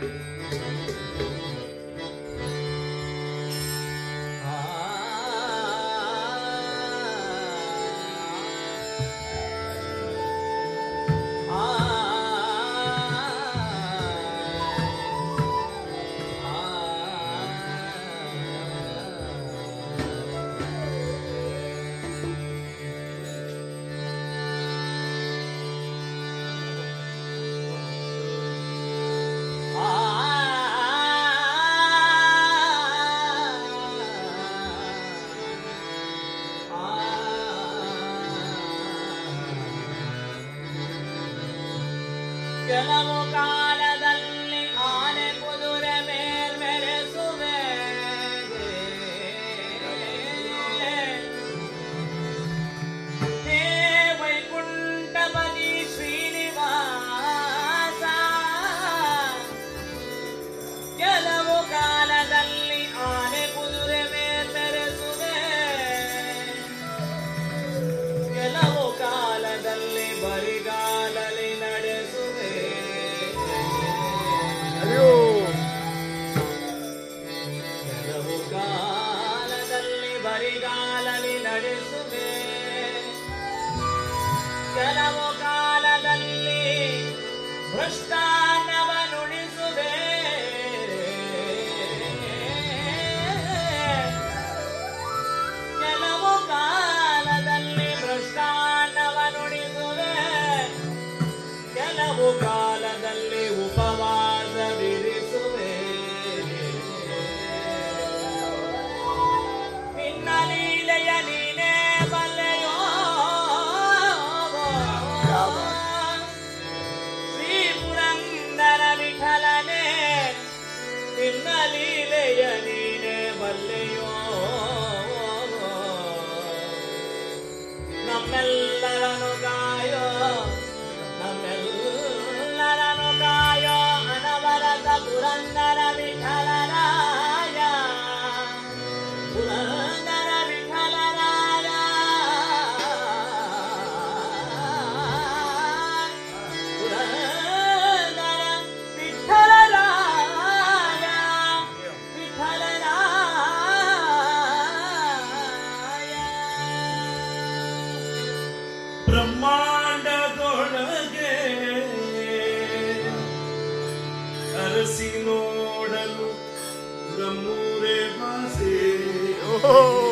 Música Hello, God. Restart. ನೋಡಲು ನಮ್ಮೂರೇ ಭಾಷೆ ಓ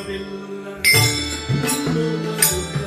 Thank you.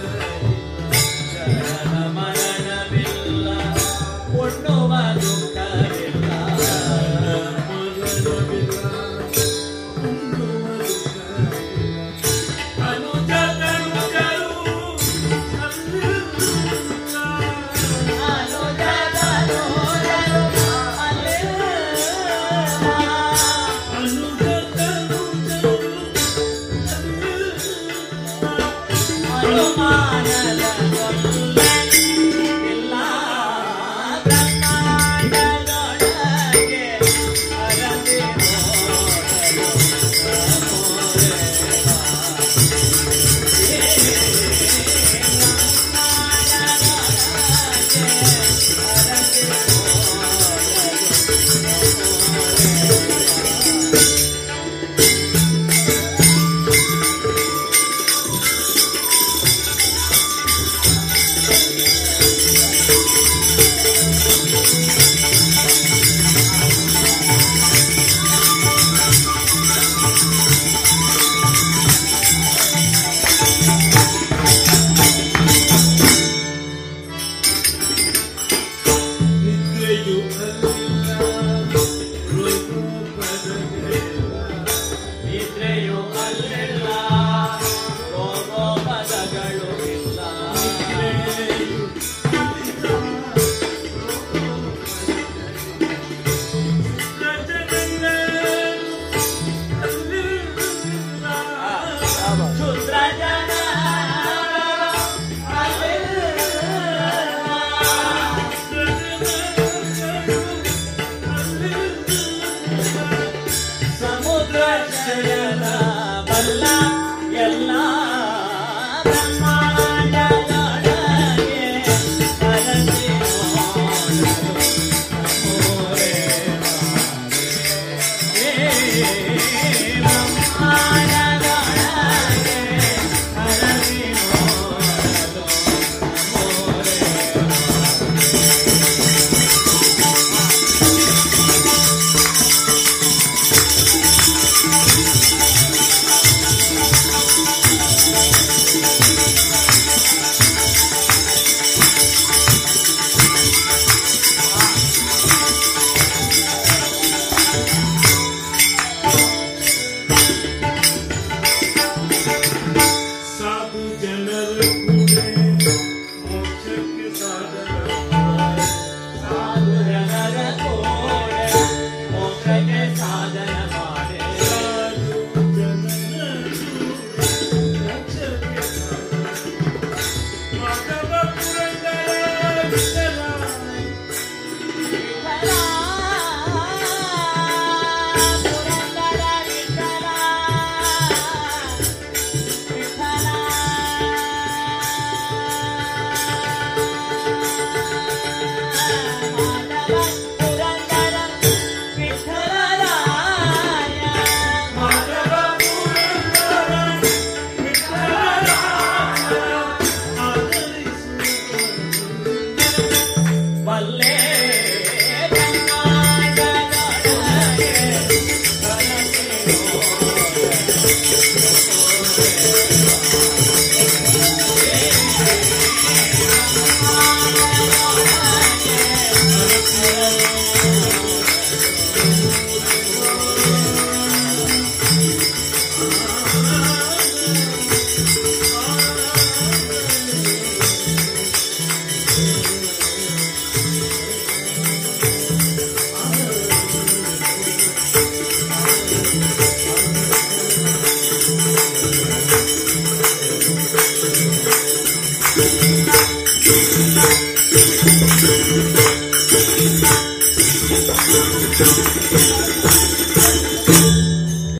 yesterday.